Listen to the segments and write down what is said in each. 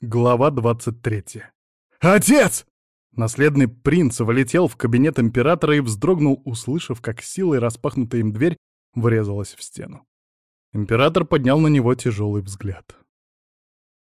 Глава 23. «Отец!» Наследный принц влетел в кабинет императора и вздрогнул, услышав, как силой распахнутая им дверь врезалась в стену. Император поднял на него тяжелый взгляд.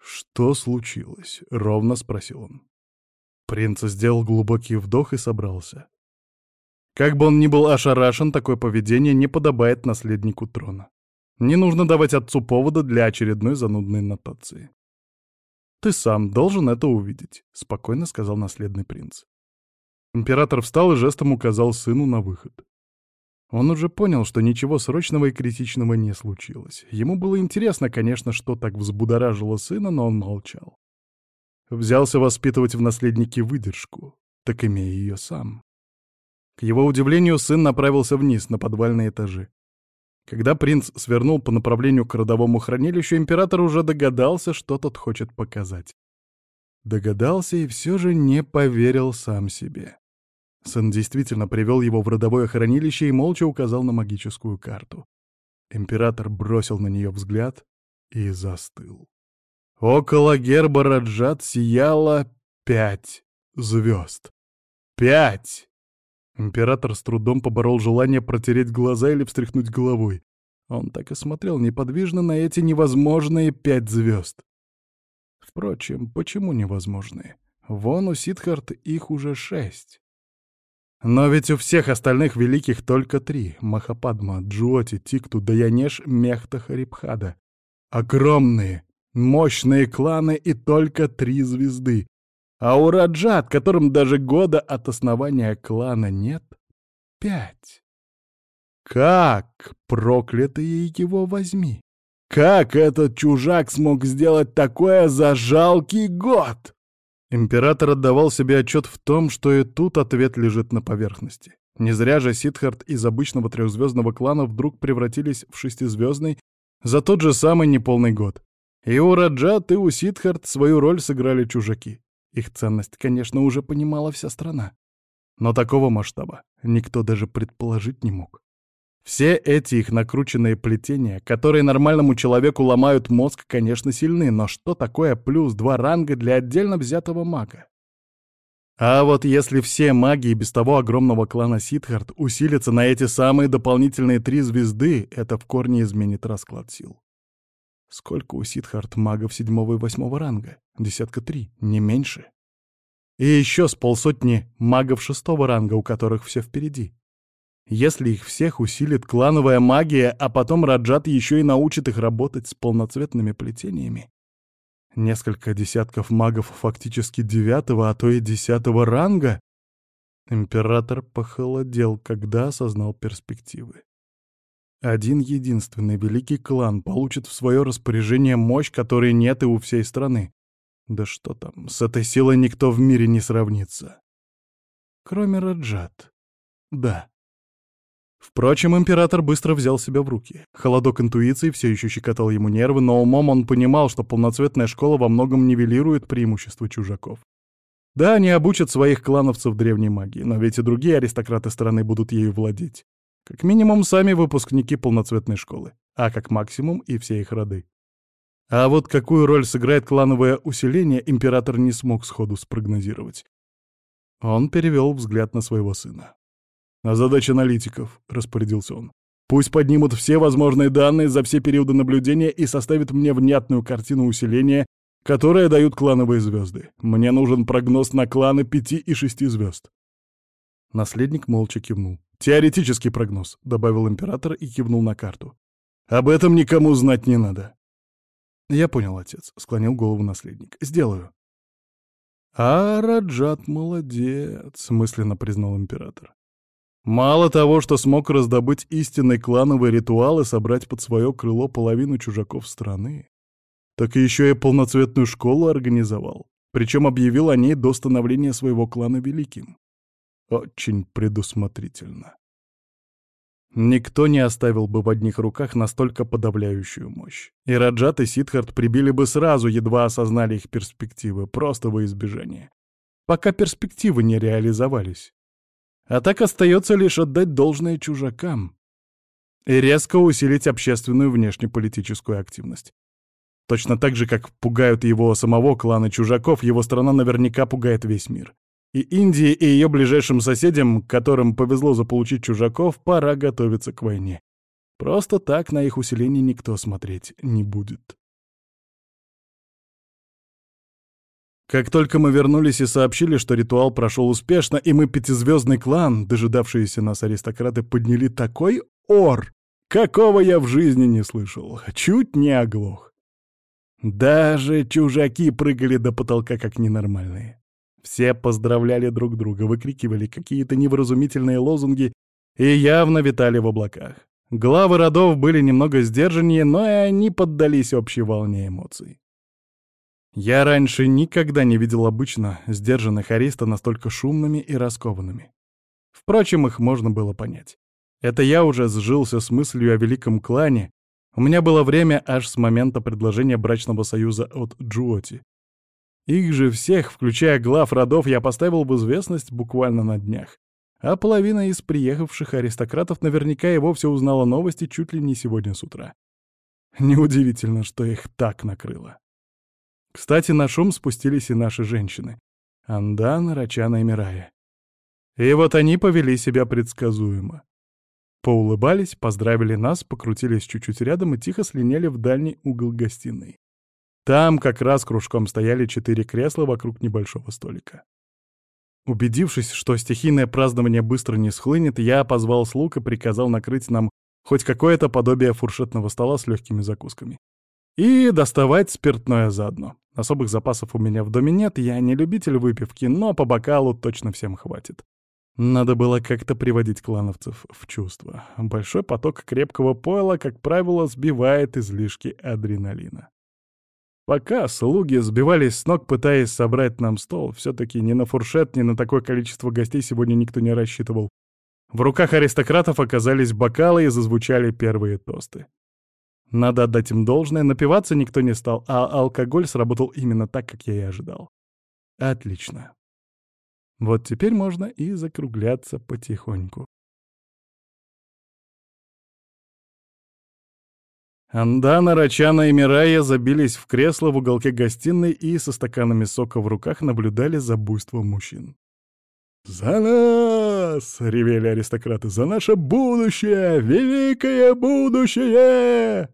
«Что случилось?» — ровно спросил он. Принц сделал глубокий вдох и собрался. Как бы он ни был ошарашен, такое поведение не подобает наследнику трона. Не нужно давать отцу повода для очередной занудной нотации. «Ты сам должен это увидеть», — спокойно сказал наследный принц. Император встал и жестом указал сыну на выход. Он уже понял, что ничего срочного и критичного не случилось. Ему было интересно, конечно, что так взбудоражило сына, но он молчал. Взялся воспитывать в наследнике выдержку, так имея ее сам. К его удивлению, сын направился вниз, на подвальные этажи. Когда принц свернул по направлению к родовому хранилищу, император уже догадался, что тот хочет показать. Догадался и все же не поверил сам себе. Сын действительно привел его в родовое хранилище и молча указал на магическую карту. Император бросил на нее взгляд и застыл. Около герба Раджат сияло пять звезд. Пять! Император с трудом поборол желание протереть глаза или встряхнуть головой. Он так и смотрел неподвижно на эти невозможные пять звезд. Впрочем, почему невозможные? Вон у Сидхарт их уже шесть. Но ведь у всех остальных великих только три — Махападма, Джоти, Тикту, Даянеш, Мехта, Харибхада. Огромные, мощные кланы и только три звезды. А у Раджат, которым даже года от основания клана нет, пять. Как, проклятые его возьми? Как этот чужак смог сделать такое за жалкий год? Император отдавал себе отчет в том, что и тут ответ лежит на поверхности. Не зря же Сидхарт из обычного трехзвездного клана вдруг превратились в шестизвездный за тот же самый неполный год. И у Раджат, и у Сидхарт свою роль сыграли чужаки. Их ценность, конечно, уже понимала вся страна. Но такого масштаба никто даже предположить не мог. Все эти их накрученные плетения, которые нормальному человеку ломают мозг, конечно, сильны, но что такое плюс два ранга для отдельно взятого мага? А вот если все маги и без того огромного клана Сидхарт усилятся на эти самые дополнительные три звезды, это в корне изменит расклад сил. Сколько у Сидхарт магов седьмого и восьмого ранга? Десятка три, не меньше. И еще с полсотни магов шестого ранга, у которых все впереди. Если их всех усилит клановая магия, а потом Раджат еще и научит их работать с полноцветными плетениями. Несколько десятков магов фактически девятого, а то и десятого ранга. Император похолодел, когда осознал перспективы. Один единственный великий клан получит в свое распоряжение мощь, которой нет и у всей страны. Да что там, с этой силой никто в мире не сравнится. Кроме Раджат. Да. Впрочем, император быстро взял себя в руки. Холодок интуиции все еще щекотал ему нервы, но умом он понимал, что полноцветная школа во многом нивелирует преимущества чужаков. Да, они обучат своих клановцев древней магии, но ведь и другие аристократы страны будут ею владеть. Как минимум, сами выпускники полноцветной школы, а как максимум и все их роды. А вот какую роль сыграет клановое усиление, император не смог сходу спрогнозировать. Он перевел взгляд на своего сына. «На задачи аналитиков», — распорядился он. «Пусть поднимут все возможные данные за все периоды наблюдения и составят мне внятную картину усиления, которое дают клановые звезды. Мне нужен прогноз на кланы пяти и шести звезд». Наследник молча кивнул. «Теоретический прогноз», — добавил император и кивнул на карту. «Об этом никому знать не надо». «Я понял, отец», — склонил голову наследник. «Сделаю». «А Раджат молодец», — мысленно признал император. «Мало того, что смог раздобыть истинный клановый ритуал и собрать под свое крыло половину чужаков страны, так еще и полноцветную школу организовал, причем объявил о ней до становления своего клана великим. Очень предусмотрительно. Никто не оставил бы в одних руках настолько подавляющую мощь. И Раджат и Сидхарт прибили бы сразу, едва осознали их перспективы, просто во избежание. Пока перспективы не реализовались. А так остается лишь отдать должное чужакам и резко усилить общественную внешнеполитическую активность. Точно так же, как пугают его самого клана чужаков, его страна наверняка пугает весь мир. И Индии, и ее ближайшим соседям, которым повезло заполучить чужаков, пора готовиться к войне. Просто так на их усиление никто смотреть не будет. Как только мы вернулись и сообщили, что ритуал прошел успешно, и мы пятизвездный клан, дожидавшиеся нас аристократы, подняли такой ор, какого я в жизни не слышал, чуть не оглох. Даже чужаки прыгали до потолка как ненормальные. Все поздравляли друг друга, выкрикивали какие-то невразумительные лозунги и явно витали в облаках. Главы родов были немного сдержаннее, но и они поддались общей волне эмоций. Я раньше никогда не видел обычно сдержанных ариста настолько шумными и раскованными. Впрочем, их можно было понять. Это я уже сжился с мыслью о великом клане. У меня было время аж с момента предложения брачного союза от Джуоти. Их же всех, включая глав родов, я поставил в известность буквально на днях. А половина из приехавших аристократов наверняка и вовсе узнала новости чуть ли не сегодня с утра. Неудивительно, что их так накрыло. Кстати, на шум спустились и наши женщины. Андана, Рачана и Мирая. И вот они повели себя предсказуемо. Поулыбались, поздравили нас, покрутились чуть-чуть рядом и тихо слиняли в дальний угол гостиной. Там как раз кружком стояли четыре кресла вокруг небольшого столика. Убедившись, что стихийное празднование быстро не схлынет, я позвал слуг и приказал накрыть нам хоть какое-то подобие фуршетного стола с легкими закусками. И доставать спиртное заодно. Особых запасов у меня в доме нет, я не любитель выпивки, но по бокалу точно всем хватит. Надо было как-то приводить клановцев в чувство. Большой поток крепкого пойла, как правило, сбивает излишки адреналина. Пока слуги сбивались с ног, пытаясь собрать нам стол, все-таки ни на фуршет, ни на такое количество гостей сегодня никто не рассчитывал. В руках аристократов оказались бокалы и зазвучали первые тосты. Надо отдать им должное, напиваться никто не стал, а алкоголь сработал именно так, как я и ожидал. Отлично. Вот теперь можно и закругляться потихоньку. Андана, Рачана и Мирая забились в кресло в уголке гостиной и со стаканами сока в руках наблюдали за буйством мужчин. «За нас!» — ревели аристократы. «За наше будущее! Великое будущее!»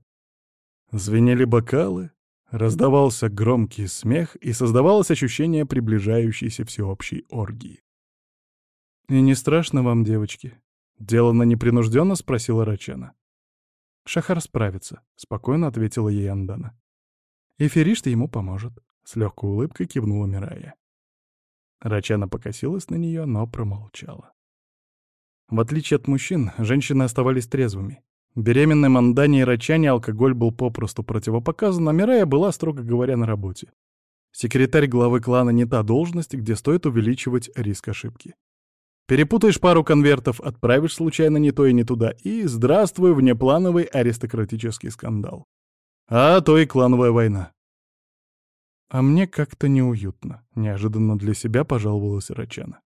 Звенели бокалы, раздавался громкий смех и создавалось ощущение приближающейся всеобщей оргии. «И не страшно вам, девочки?» — делано непринужденно спросила Рачана. Шахар справится», — спокойно ответила ей Андана. «И Феришта ему поможет», — с легкой улыбкой кивнула Мирая. Рачана покосилась на нее, но промолчала. В отличие от мужчин, женщины оставались трезвыми. Беременным Андане и Рачане алкоголь был попросту противопоказан, а Мирая была, строго говоря, на работе. Секретарь главы клана не та должность, где стоит увеличивать риск ошибки. Перепутаешь пару конвертов, отправишь случайно не то и не туда, и здравствуй, внеплановый аристократический скандал. А то и клановая война. А мне как-то неуютно, неожиданно для себя пожаловалась Рачана.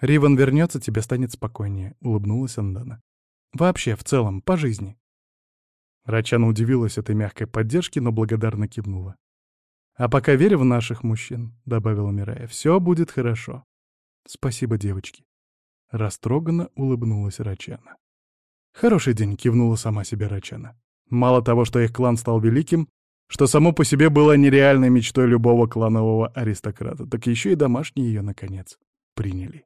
«Риван вернется, тебе станет спокойнее», — улыбнулась Андана. «Вообще, в целом, по жизни». Рачана удивилась этой мягкой поддержке, но благодарно кивнула. «А пока верь в наших мужчин», — добавила Мирая, — «все будет хорошо». «Спасибо, девочки». Растроганно улыбнулась Рачана. «Хороший день», — кивнула сама себе Рачана. Мало того, что их клан стал великим, что само по себе было нереальной мечтой любого кланового аристократа, так еще и домашние ее, наконец, приняли.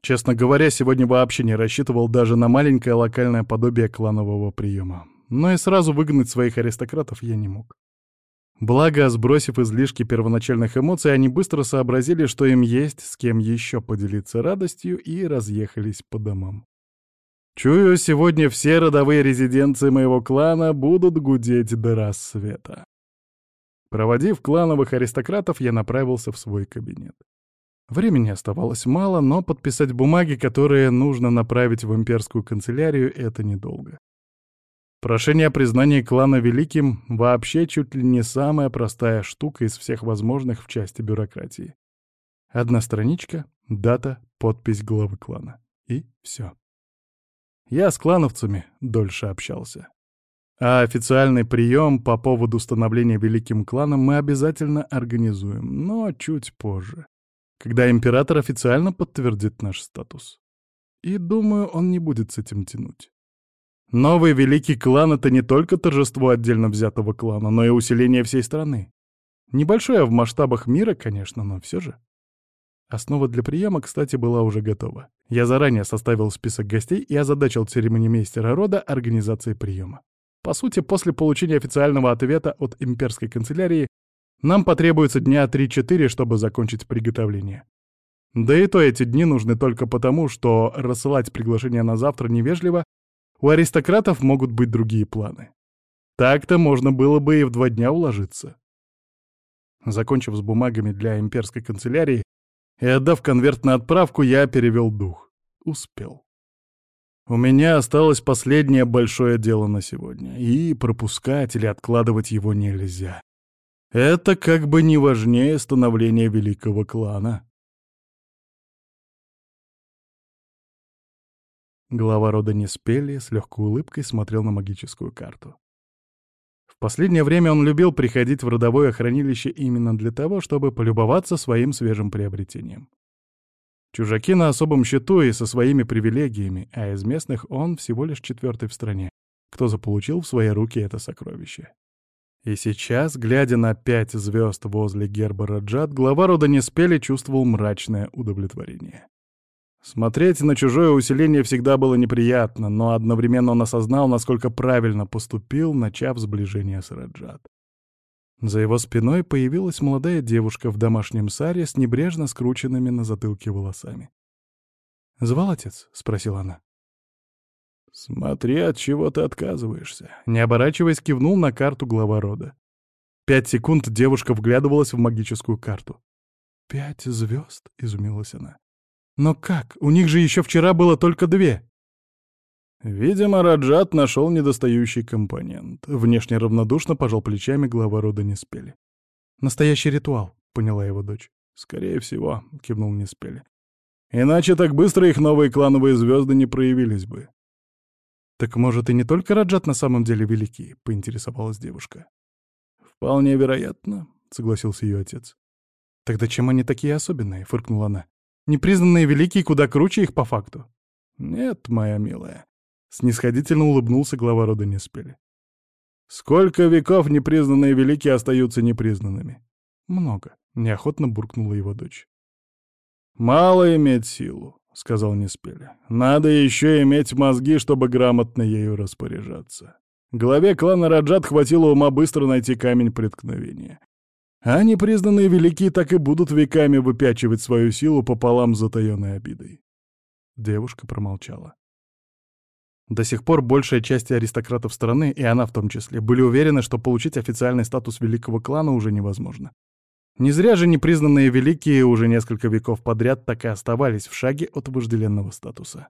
Честно говоря, сегодня вообще не рассчитывал даже на маленькое локальное подобие кланового приема. Но и сразу выгнать своих аристократов я не мог. Благо, сбросив излишки первоначальных эмоций, они быстро сообразили, что им есть с кем еще поделиться радостью, и разъехались по домам. Чую, сегодня все родовые резиденции моего клана будут гудеть до рассвета. Проводив клановых аристократов, я направился в свой кабинет. Времени оставалось мало, но подписать бумаги, которые нужно направить в имперскую канцелярию, это недолго. Прошение о признании клана великим вообще чуть ли не самая простая штука из всех возможных в части бюрократии. Одна страничка, дата, подпись главы клана. И все. Я с клановцами дольше общался. А официальный прием по поводу становления великим кланом мы обязательно организуем, но чуть позже, когда император официально подтвердит наш статус. И думаю, он не будет с этим тянуть. Новый великий клан — это не только торжество отдельно взятого клана, но и усиление всей страны. Небольшое в масштабах мира, конечно, но все же. Основа для приема, кстати, была уже готова. Я заранее составил список гостей и озадачил церемонимейстера рода организацией приема. По сути, после получения официального ответа от имперской канцелярии нам потребуется дня 3-4, чтобы закончить приготовление. Да и то эти дни нужны только потому, что рассылать приглашение на завтра невежливо, у аристократов могут быть другие планы. Так-то можно было бы и в два дня уложиться. Закончив с бумагами для имперской канцелярии и отдав конверт на отправку, я перевел дух. Успел. У меня осталось последнее большое дело на сегодня, и пропускать или откладывать его нельзя. Это как бы не важнее становления великого клана. Глава рода Неспели с легкой улыбкой смотрел на магическую карту. В последнее время он любил приходить в родовое хранилище именно для того, чтобы полюбоваться своим свежим приобретением. Чужаки на особом счету и со своими привилегиями, а из местных он всего лишь четвертый в стране, кто заполучил в свои руки это сокровище. И сейчас, глядя на пять звезд возле герба Раджат, глава рода Неспели чувствовал мрачное удовлетворение. Смотреть на чужое усиление всегда было неприятно, но одновременно он осознал, насколько правильно поступил, начав сближение с Раджат. За его спиной появилась молодая девушка в домашнем саре с небрежно скрученными на затылке волосами. «Звал отец?» — спросила она. «Смотри, от чего ты отказываешься», — не оборачиваясь, кивнул на карту глава рода. Пять секунд девушка вглядывалась в магическую карту. «Пять звезд?» — изумилась она. «Но как? У них же еще вчера было только две!» Видимо, Раджат нашел недостающий компонент. Внешне равнодушно пожал плечами, глава рода не спели. «Настоящий ритуал», — поняла его дочь. «Скорее всего», — кивнул Неспели. «Иначе так быстро их новые клановые звезды не проявились бы». «Так, может, и не только Раджат на самом деле великий?» — поинтересовалась девушка. «Вполне вероятно», — согласился ее отец. «Тогда чем они такие особенные?» — фыркнула она. «Непризнанные великие куда круче их по факту». «Нет, моя милая», Снисходительно улыбнулся глава рода Неспели. «Сколько веков непризнанные великие остаются непризнанными?» «Много», — неохотно буркнула его дочь. «Мало иметь силу», — сказал Неспели. «Надо еще иметь мозги, чтобы грамотно ею распоряжаться. Главе клана Раджат хватило ума быстро найти камень преткновения. А непризнанные великие так и будут веками выпячивать свою силу пополам с затаенной обидой». Девушка промолчала. До сих пор большая часть аристократов страны, и она в том числе, были уверены, что получить официальный статус великого клана уже невозможно. Не зря же непризнанные великие уже несколько веков подряд так и оставались в шаге от вожделенного статуса.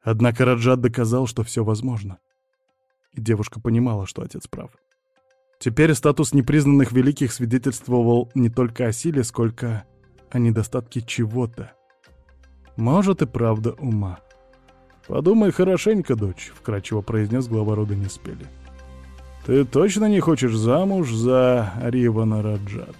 Однако Раджат доказал, что все возможно. И девушка понимала, что отец прав. Теперь статус непризнанных великих свидетельствовал не только о силе, сколько о недостатке чего-то. Может и правда ума. «Подумай хорошенько, дочь», — вкратчиво произнес глава рода Неспели. «Ты точно не хочешь замуж за Ривана Раджат?»